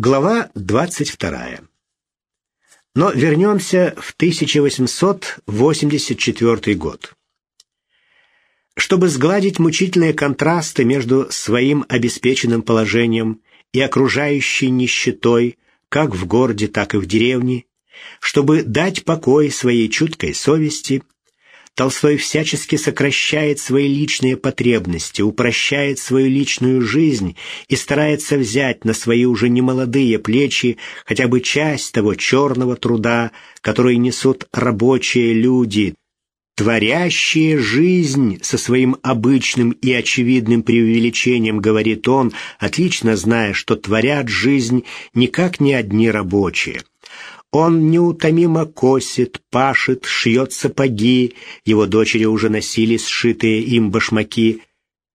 Глава 22. Но вернемся в 1884 год. Чтобы сгладить мучительные контрасты между своим обеспеченным положением и окружающей нищетой, как в городе, так и в деревне, чтобы дать покой своей чуткой совести – Толстой всячески сокращает свои личные потребности, упрощает свою личную жизнь и старается взять на свои уже немолодые плечи хотя бы часть того черного труда, который несут рабочие люди, творящие жизнь со своим обычным и очевидным преувеличением, говорит он, отлично зная, что творят жизнь никак не одни рабочие. Он неутомимо косит, пашет, шьет сапоги, его дочери уже носили сшитые им башмаки,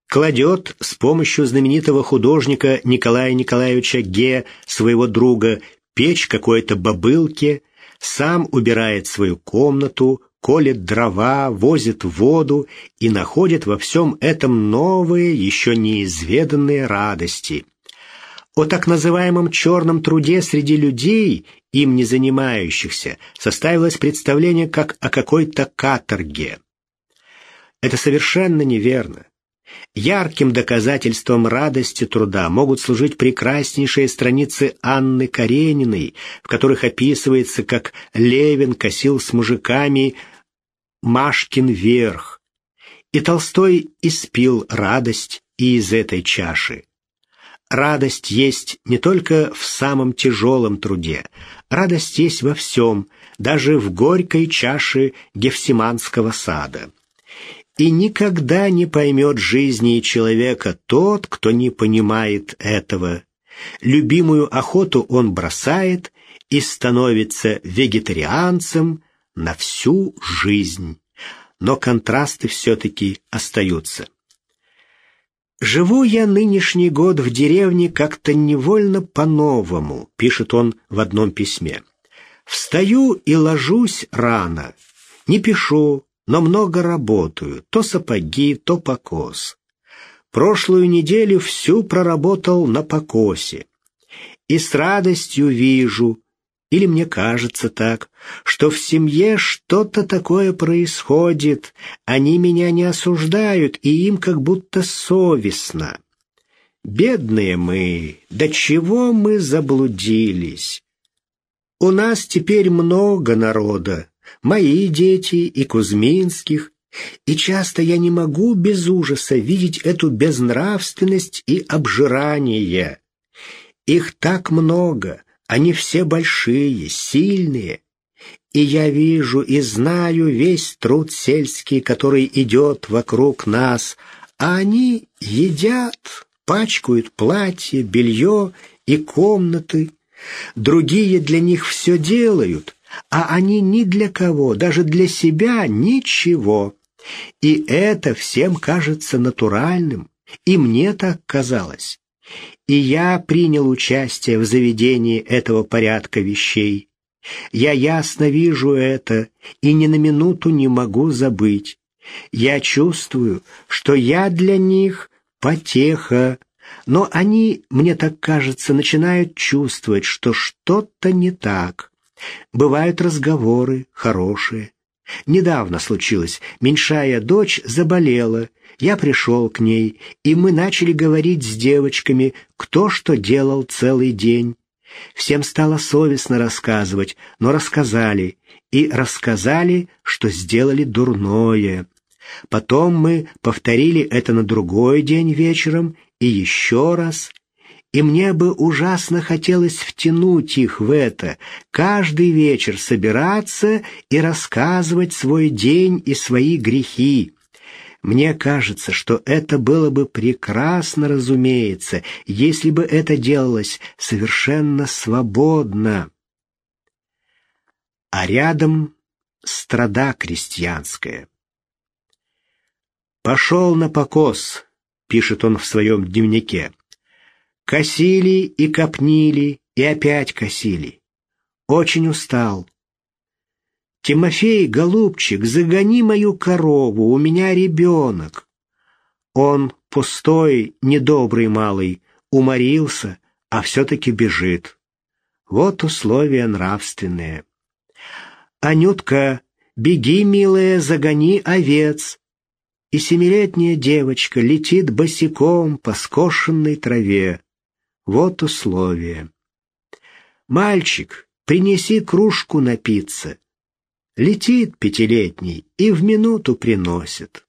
кладет с помощью знаменитого художника Николая Николаевича Ге, своего друга, печь какой-то бобылке, сам убирает свою комнату, колет дрова, возит воду и находит во всем этом новые, еще неизведанные радости. О так называемом черном труде среди людей, им не занимающихся, составилось представление как о какой-то каторге. Это совершенно неверно. Ярким доказательством радости труда могут служить прекраснейшие страницы Анны Карениной, в которых описывается, как Левин косил с мужиками Машкин верх. И Толстой испил радость и из этой чаши. Радость есть не только в самом тяжелом труде, радость есть во всем, даже в горькой чаше Гефсиманского сада. И никогда не поймет жизни человека тот, кто не понимает этого. Любимую охоту он бросает и становится вегетарианцем на всю жизнь. Но контрасты все-таки остаются. «Живу я нынешний год в деревне как-то невольно по-новому», — пишет он в одном письме. «Встаю и ложусь рано. Не пишу, но много работаю, то сапоги, то покос. Прошлую неделю всю проработал на покосе. И с радостью вижу, или мне кажется так, что в семье что-то такое происходит, они меня не осуждают, и им как будто совестно. Бедные мы, до чего мы заблудились? У нас теперь много народа, мои дети и Кузьминских, и часто я не могу без ужаса видеть эту безнравственность и обжирание. Их так много — они все большие, сильные. И я вижу и знаю весь труд сельский, который идет вокруг нас, а они едят, пачкают платье, белье и комнаты. Другие для них все делают, а они ни для кого, даже для себя ничего. И это всем кажется натуральным, и мне так казалось и я принял участие в заведении этого порядка вещей. Я ясно вижу это и ни на минуту не могу забыть. Я чувствую, что я для них потеха, но они, мне так кажется, начинают чувствовать, что что-то не так. Бывают разговоры хорошие. Недавно случилось, меньшая дочь заболела, я пришел к ней, и мы начали говорить с девочками, кто что делал целый день. Всем стало совестно рассказывать, но рассказали, и рассказали, что сделали дурное. Потом мы повторили это на другой день вечером и еще раз, и мне бы ужасно хотелось втянуть их в это, каждый вечер собираться и рассказывать свой день и свои грехи. Мне кажется, что это было бы прекрасно, разумеется, если бы это делалось совершенно свободно. А рядом страда крестьянская. «Пошел на покос», — пишет он в своем дневнике. «Косили и копнили, и опять косили. Очень устал. «Тимофей, голубчик, загони мою корову, у меня ребенок». Он, пустой, недобрый малый, уморился, а все-таки бежит. Вот условия нравственные. «Анютка, беги, милая, загони овец!» И семилетняя девочка летит босиком по скошенной траве. Вот условия. «Мальчик, принеси кружку напиться». Летит пятилетний и в минуту приносит.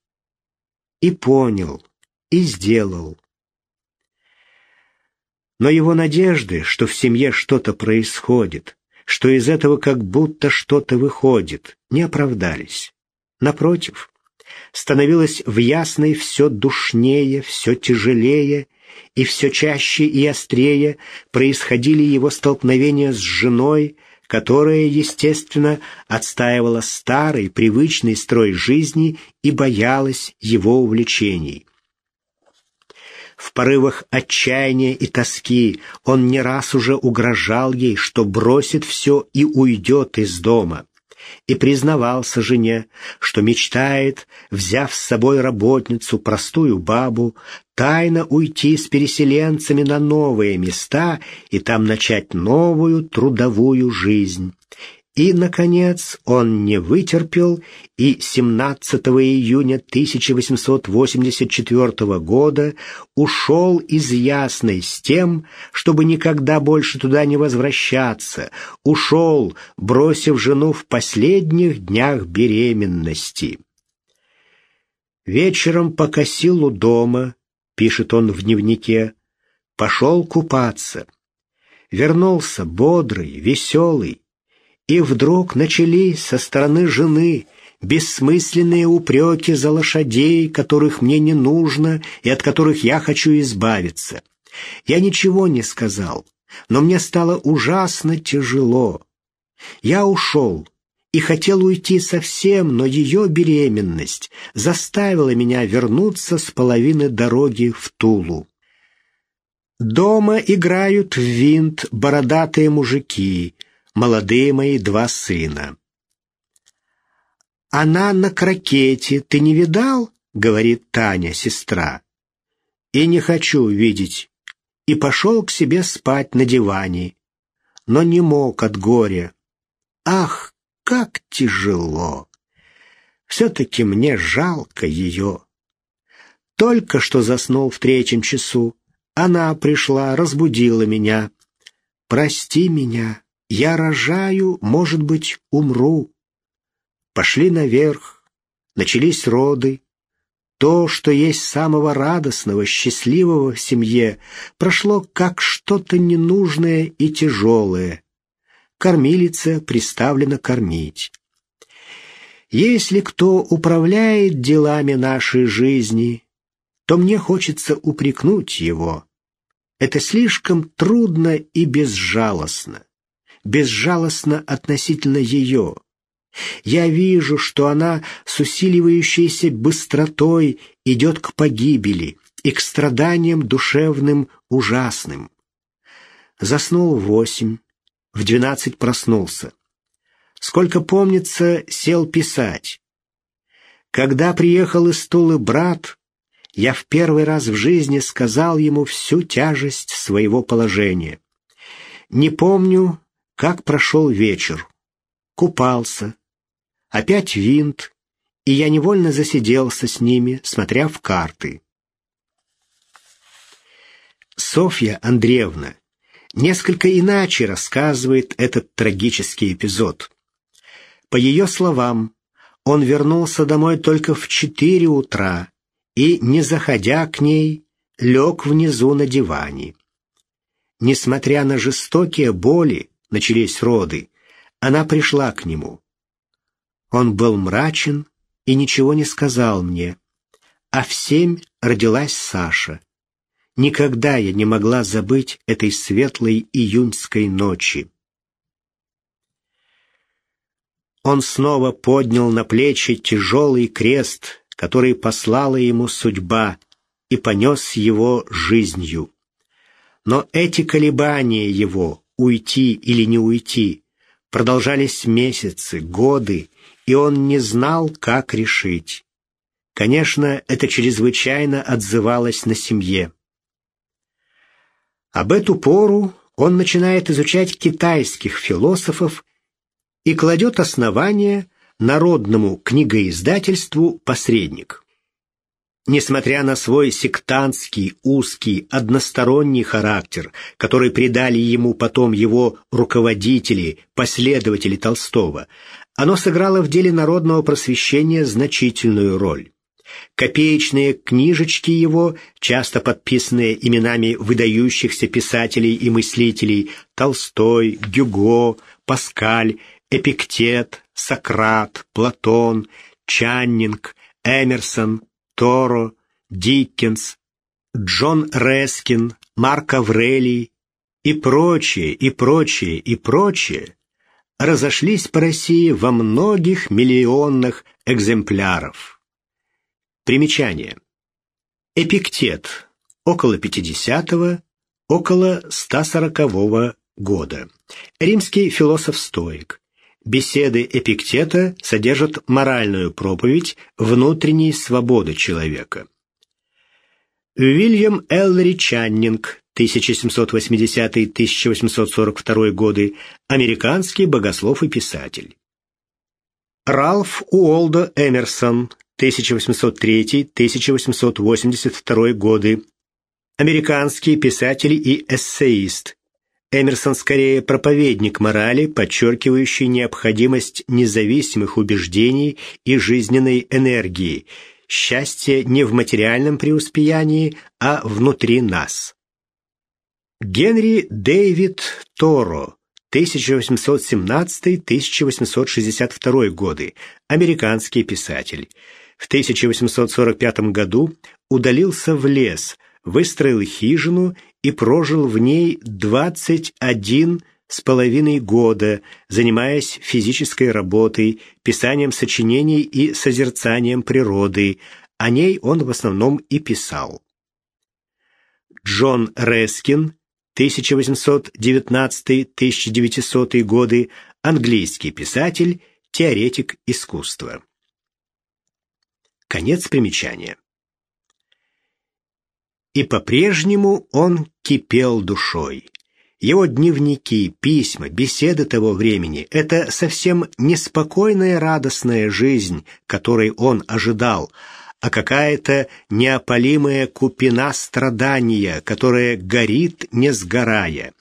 И понял, и сделал. Но его надежды, что в семье что-то происходит, что из этого как будто что-то выходит, не оправдались. Напротив, становилось в ясной все душнее, все тяжелее, и все чаще и острее происходили его столкновения с женой, которая, естественно, отстаивала старый, привычный строй жизни и боялась его увлечений. В порывах отчаяния и тоски он не раз уже угрожал ей, что бросит все и уйдет из дома и признавался жене, что мечтает, взяв с собой работницу, простую бабу, тайно уйти с переселенцами на новые места и там начать новую трудовую жизнь. И, наконец, он не вытерпел и 17 июня 1884 года ушел из Ясной с тем, чтобы никогда больше туда не возвращаться, ушел, бросив жену в последних днях беременности. Вечером покосил у дома, пишет он в дневнике, пошел купаться. Вернулся бодрый, веселый, и вдруг начались со стороны жены бессмысленные упреки за лошадей, которых мне не нужно и от которых я хочу избавиться. Я ничего не сказал, но мне стало ужасно тяжело. Я ушел и хотел уйти совсем, но ее беременность заставила меня вернуться с половины дороги в Тулу. Дома играют в винт бородатые мужики, молодые мои два сына. «Она на крокете, ты не видал?» — говорит Таня, сестра. «И не хочу видеть». И пошел к себе спать на диване, но не мог от горя. Ах, как тяжело! Все-таки мне жалко ее. Только что заснул в третьем часу. Она пришла, разбудила меня. «Прости меня, я рожаю, может быть, умру. Пошли наверх, начались роды. То, что есть самого радостного, счастливого в семье, прошло как что-то ненужное и тяжелое. Кормилица приставлена кормить. Если кто управляет делами нашей жизни, то мне хочется упрекнуть его. Это слишком трудно и безжалостно безжалостно относительно ее. Я вижу, что она с усиливающейся быстротой идет к погибели и к страданиям душевным ужасным. Заснул в восемь, в двенадцать проснулся. Сколько помнится, сел писать. Когда приехал из Тулы брат, я в первый раз в жизни сказал ему всю тяжесть своего положения. Не помню, как прошел вечер. Купался. Опять винт, и я невольно засиделся с ними, смотря в карты. Софья Андреевна несколько иначе рассказывает этот трагический эпизод. По ее словам, он вернулся домой только в четыре утра и, не заходя к ней, лег внизу на диване. Несмотря на жестокие боли, начались роды, она пришла к нему. Он был мрачен и ничего не сказал мне. А в семь родилась Саша. Никогда я не могла забыть этой светлой июньской ночи. Он снова поднял на плечи тяжелый крест, который послала ему судьба, и понес его жизнью. Но эти колебания его, уйти или не уйти, продолжались месяцы, годы, и он не знал, как решить. Конечно, это чрезвычайно отзывалось на семье. Об эту пору он начинает изучать китайских философов и кладет основание народному книгоиздательству «Посредник». Несмотря на свой сектантский, узкий, односторонний характер, который придали ему потом его руководители, последователи Толстого, оно сыграло в деле народного просвещения значительную роль. Копеечные книжечки его, часто подписанные именами выдающихся писателей и мыслителей Толстой, Гюго, Паскаль, Эпиктет, Сократ, Платон, Чаннинг, Эмерсон, Торо, Диккенс, Джон Рескин, Марк Аврелий и прочие, и прочие, и прочие разошлись по России во многих миллионных экземпляров. Примечание. Эпиктет. Около 50-го, около 140-го года. Римский философ-стоик. Беседы Эпиктета содержат моральную проповедь внутренней свободы человека. Уильям Эллери Чаннинг, 1780-1842 годы, американский богослов и писатель. Ралф Уолдо Эмерсон, 1803-1882 годы, американский писатель и эссеист, Эмерсон скорее проповедник морали, подчеркивающий необходимость независимых убеждений и жизненной энергии. Счастье не в материальном преуспеянии, а внутри нас. Генри Дэвид Торо, 1817-1862 годы, американский писатель. В 1845 году удалился в лес, выстроил хижину и прожил в ней 21 с половиной года, занимаясь физической работой, писанием сочинений и созерцанием природы. О ней он в основном и писал. Джон Рескин, 1819-1900 годы, английский писатель, теоретик искусства. Конец примечания. И по-прежнему он кипел душой. Его дневники, письма, беседы того времени — это совсем неспокойная радостная жизнь, которой он ожидал, а какая-то неопалимая купина страдания, которая горит, не сгорая.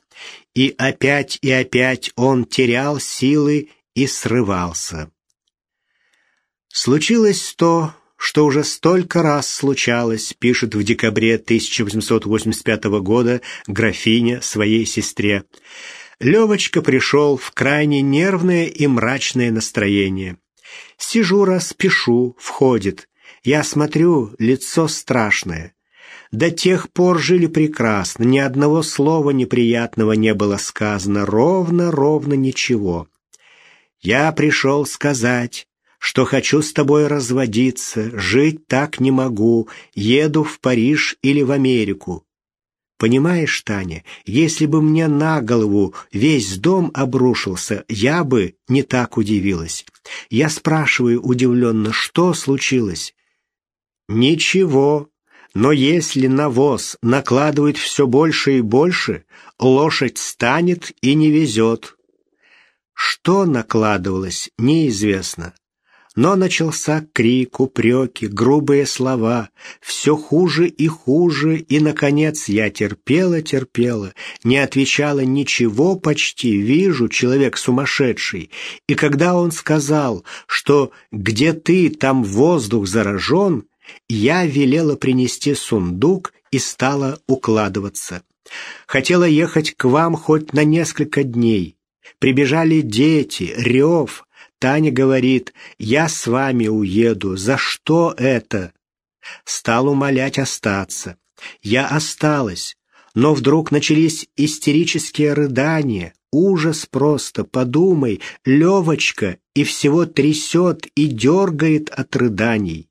И опять и опять он терял силы и срывался. Случилось то, что уже столько раз случалось, пишет в декабре 1885 года графиня своей сестре. Левочка пришел в крайне нервное и мрачное настроение. Сижу раз, входит. Я смотрю, лицо страшное. До тех пор жили прекрасно, ни одного слова неприятного не было сказано, ровно-ровно ничего. Я пришел сказать, что хочу с тобой разводиться, жить так не могу, еду в Париж или в Америку. Понимаешь, Таня, если бы мне на голову весь дом обрушился, я бы не так удивилась. Я спрашиваю удивленно, что случилось? Ничего, но если навоз накладывает все больше и больше, лошадь станет и не везет. Что накладывалось, неизвестно. Но начался крик, упреки, грубые слова. Все хуже и хуже, и, наконец, я терпела, терпела, не отвечала ничего почти, вижу, человек сумасшедший. И когда он сказал, что «где ты, там воздух заражен», я велела принести сундук и стала укладываться. Хотела ехать к вам хоть на несколько дней. Прибежали дети, рев, Таня говорит, я с вами уеду. За что это? Стал умолять остаться. Я осталась. Но вдруг начались истерические рыдания. Ужас просто, подумай, Левочка и всего трясет и дергает от рыданий.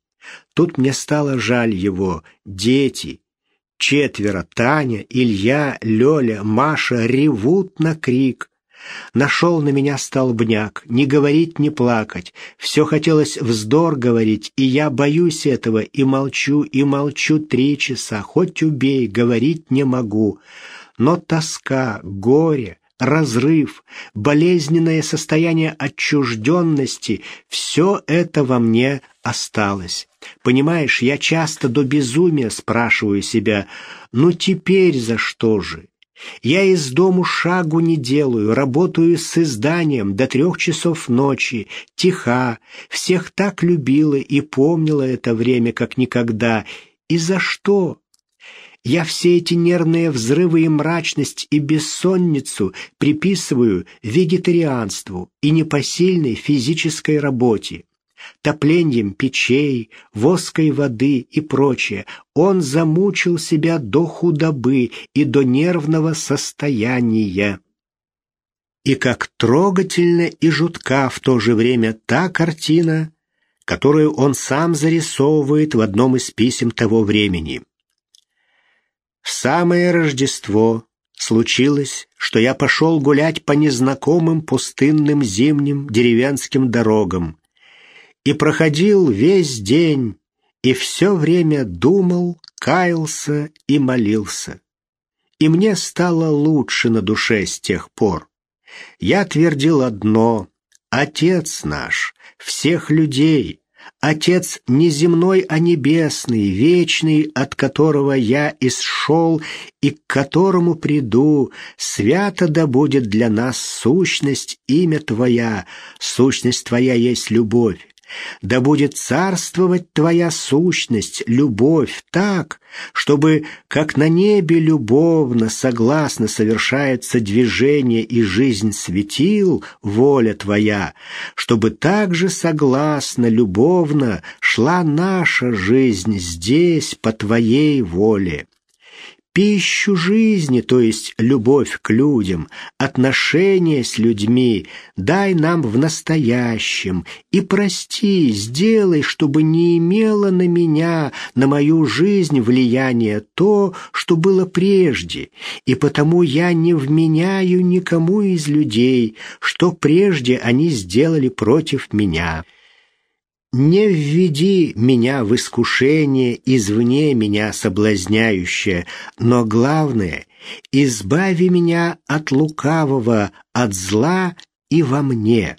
Тут мне стало жаль его, дети. Четверо, Таня, Илья, Лёля, Маша ревут на крик. Нашел на меня столбняк, не говорить, не плакать. Все хотелось вздор говорить, и я боюсь этого, и молчу, и молчу три часа. Хоть убей, говорить не могу. но тоска, горе, разрыв, болезненное состояние отчужденности — все это во мне осталось. Понимаешь, я часто до безумия спрашиваю себя, ну теперь за что же? Я из дому шагу не делаю, работаю с изданием до трех часов ночи, тиха, всех так любила и помнила это время как никогда. И за что? Я все эти нервные взрывы и мрачность и бессонницу приписываю вегетарианству и непосильной физической работе. Топлением печей, воской воды и прочее он замучил себя до худобы и до нервного состояния. И как трогательно и жутка в то же время та картина, которую он сам зарисовывает в одном из писем того времени. В самое Рождество случилось, что я пошел гулять по незнакомым пустынным зимним деревенским дорогам и проходил весь день, и все время думал, каялся и молился. И мне стало лучше на душе с тех пор. Я твердил одно — Отец наш, всех людей, Отец не земной, а небесный, вечный, от которого я исшел и к которому приду, свято да будет для нас сущность, имя Твоя, сущность Твоя есть любовь. Да будет царствовать Твоя сущность, любовь, так, чтобы, как на небе любовно, согласно совершается движение и жизнь светил, воля Твоя, чтобы также согласно, любовно шла наша жизнь здесь по Твоей воле пищу жизни, то есть любовь к людям, отношения с людьми, дай нам в настоящем и прости, сделай, чтобы не имело на меня, на мою жизнь влияния то, что было прежде, и потому я не вменяю никому из людей, что прежде они сделали против меня». Не введи меня в искушение извне меня соблазняющее, но главное, избави меня от лукавого, от зла и во мне.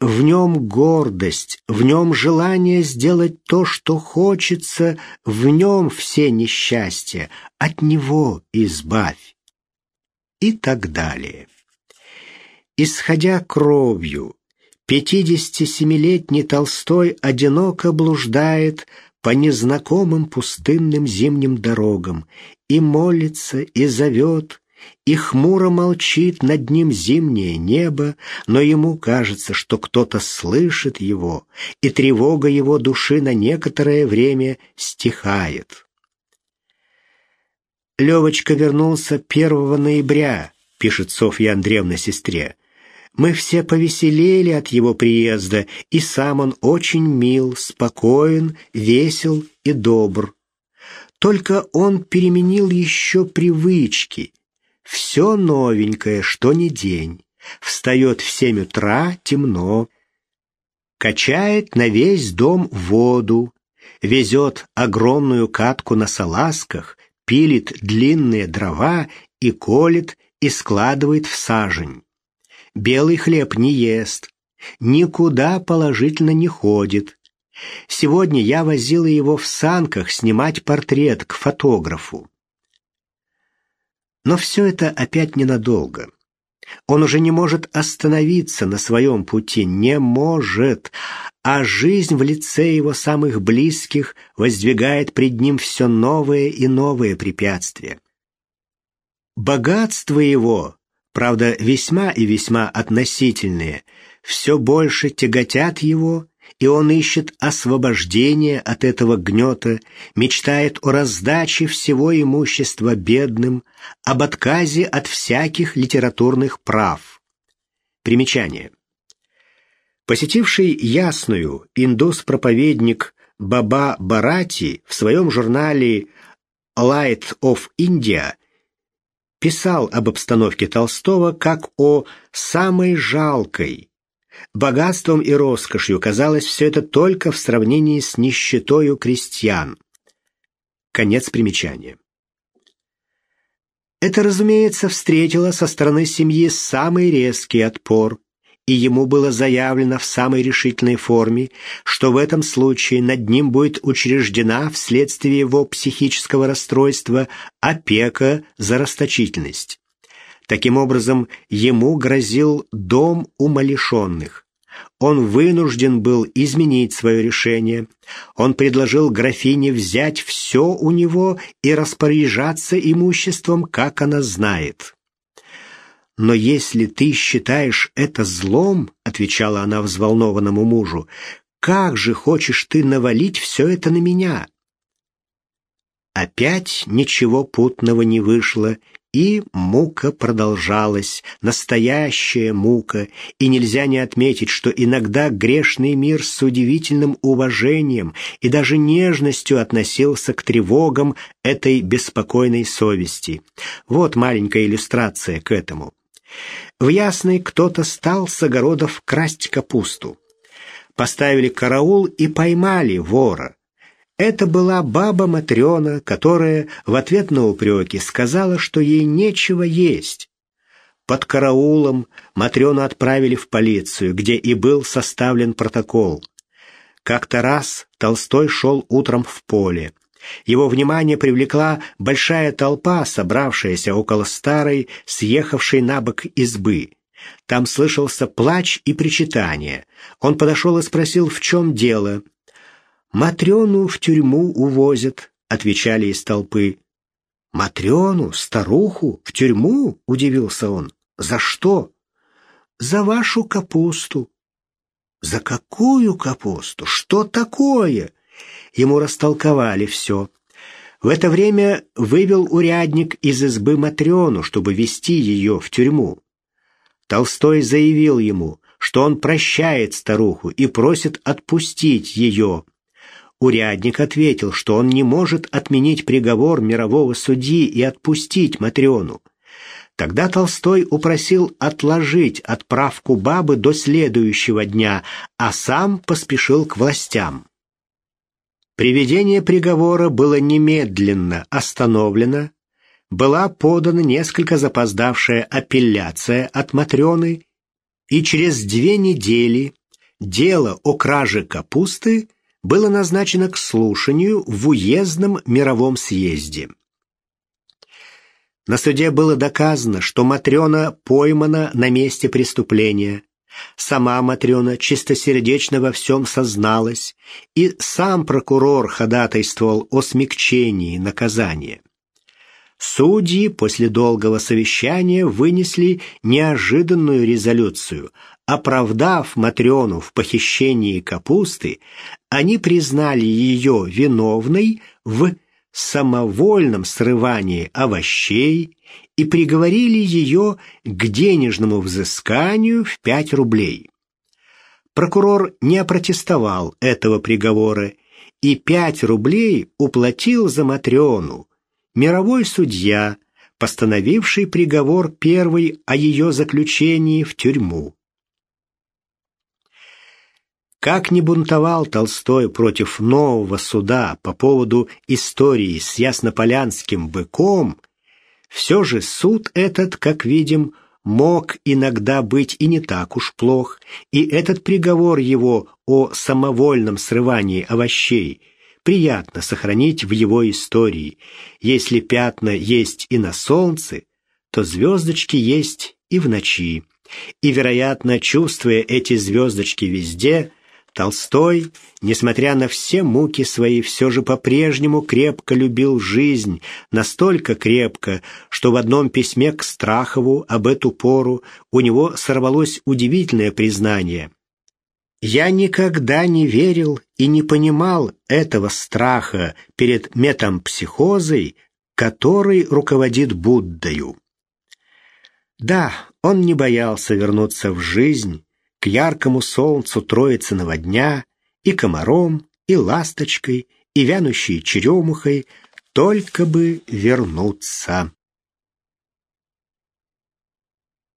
В нем гордость, в нем желание сделать то, что хочется, в нем все несчастья, от него избавь. И так далее. Исходя кровью, Пятидесятисемилетний Толстой одиноко блуждает по незнакомым пустынным зимним дорогам и молится, и зовет, и хмуро молчит над ним зимнее небо, но ему кажется, что кто-то слышит его, и тревога его души на некоторое время стихает. Левочка вернулся 1 ноября, пишет Софья Андреевна сестре. Мы все повеселели от его приезда, и сам он очень мил, спокоен, весел и добр. Только он переменил еще привычки. Все новенькое, что ни день. Встает в семь утра, темно. Качает на весь дом воду, везет огромную катку на салазках, пилит длинные дрова и колет и складывает в сажень белый хлеб не ест, никуда положительно не ходит. Сегодня я возила его в санках снимать портрет к фотографу. Но все это опять ненадолго. Он уже не может остановиться на своем пути, не может, а жизнь в лице его самых близких воздвигает пред ним все новые и новые препятствия. Богатство его правда, весьма и весьма относительные, все больше тяготят его, и он ищет освобождения от этого гнета, мечтает о раздаче всего имущества бедным, об отказе от всяких литературных прав. Примечание. Посетивший Ясную индус-проповедник Баба Барати в своем журнале Light of India писал об обстановке Толстого как о самой жалкой. Богатством и роскошью казалось все это только в сравнении с нищетою крестьян. Конец примечания. Это, разумеется, встретило со стороны семьи самый резкий отпор, и ему было заявлено в самой решительной форме, что в этом случае над ним будет учреждена вследствие его психического расстройства опека за расточительность. Таким образом, ему грозил дом умалишенных. Он вынужден был изменить свое решение. Он предложил графине взять все у него и распоряжаться имуществом, как она знает. «Но если ты считаешь это злом, — отвечала она взволнованному мужу, — как же хочешь ты навалить все это на меня?» Опять ничего путного не вышло, и мука продолжалась, настоящая мука, и нельзя не отметить, что иногда грешный мир с удивительным уважением и даже нежностью относился к тревогам этой беспокойной совести. Вот маленькая иллюстрация к этому. В Ясной кто-то стал с огородов красть капусту. Поставили караул и поймали вора. Это была баба Матрена, которая в ответ на упреки сказала, что ей нечего есть. Под караулом Матрёну отправили в полицию, где и был составлен протокол. Как-то раз Толстой шел утром в поле. Его внимание привлекла большая толпа, собравшаяся около старой, съехавшей на бок избы. Там слышался плач и причитание. Он подошел и спросил, в чем дело. «Матрёну в тюрьму увозят», — отвечали из толпы. «Матрёну, старуху, в тюрьму?» — удивился он. «За что?» «За вашу капусту». «За какую капусту? Что такое?» Ему растолковали все. В это время вывел урядник из избы Матрёну, чтобы вести ее в тюрьму. Толстой заявил ему, что он прощает старуху и просит отпустить ее, Урядник ответил, что он не может отменить приговор мирового судьи и отпустить Матрёну. Тогда Толстой упросил отложить отправку бабы до следующего дня, а сам поспешил к властям. Приведение приговора было немедленно остановлено, была подана несколько запоздавшая апелляция от Матрёны, и через две недели дело о краже капусты – было назначено к слушанию в уездном мировом съезде. На суде было доказано, что Матрена поймана на месте преступления. Сама Матрена чистосердечно во всем созналась, и сам прокурор ходатайствовал о смягчении наказания. Судьи после долгого совещания вынесли неожиданную резолюцию. Оправдав Матрёну в похищении капусты, они признали ее виновной в самовольном срывании овощей и приговорили ее к денежному взысканию в пять рублей. Прокурор не опротестовал этого приговора и пять рублей уплатил за Матрёну, мировой судья, постановивший приговор первый о ее заключении в тюрьму. Как ни бунтовал Толстой против нового суда по поводу истории с яснополянским быком, все же суд этот, как видим, мог иногда быть и не так уж плох, и этот приговор его о самовольном срывании овощей приятно сохранить в его истории. Если пятна есть и на солнце, то звездочки есть и в ночи. И, вероятно, чувствуя эти звездочки везде, Толстой, несмотря на все муки свои, все же по-прежнему крепко любил жизнь, настолько крепко, что в одном письме к Страхову об эту пору у него сорвалось удивительное признание. «Я никогда не верил и не понимал этого страха перед метампсихозой, который руководит Буддою». Да, он не боялся вернуться в жизнь, к яркому солнцу Троицыного дня и комаром, и ласточкой, и вянущей черемухой, только бы вернуться.